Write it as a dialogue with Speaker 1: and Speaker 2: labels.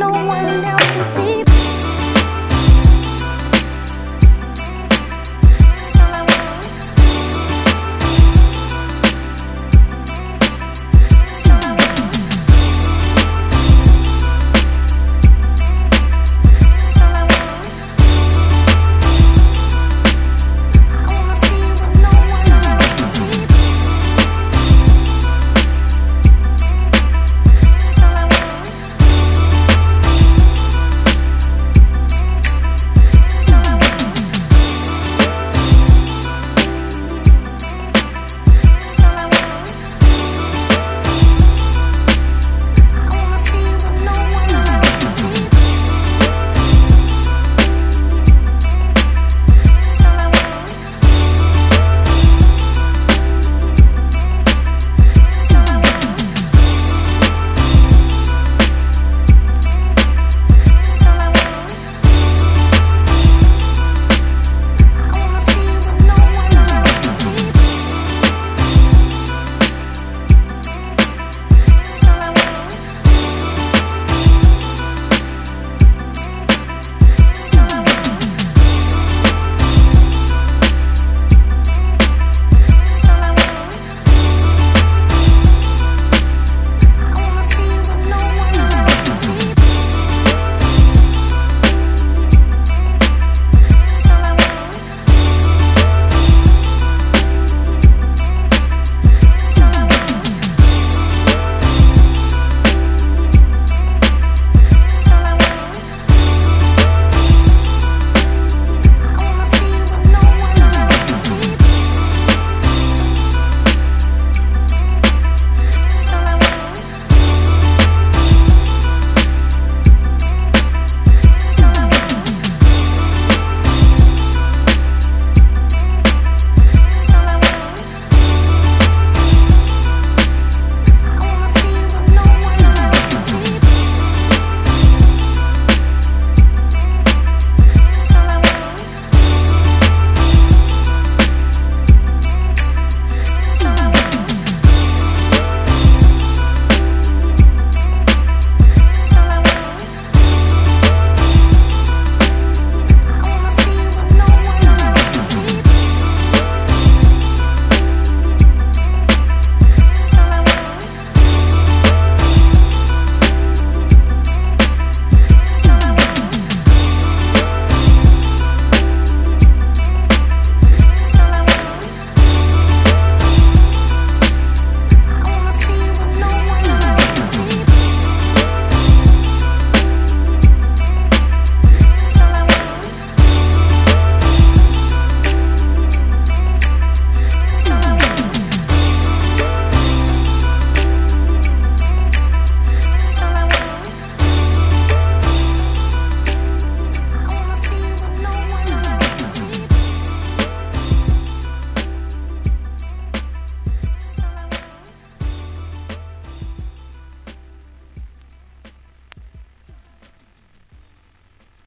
Speaker 1: no one